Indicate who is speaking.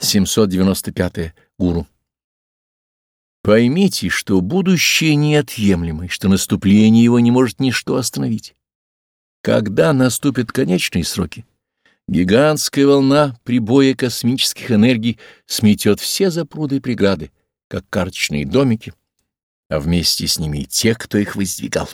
Speaker 1: 795. Гуру. Поймите, что будущее неотъемлемо, и что наступление его не может ничто остановить. Когда наступят конечные сроки, гигантская волна прибоя космических энергий сметет все запруды и преграды, как карточные домики, а вместе с ними и тех, кто их воздвигал.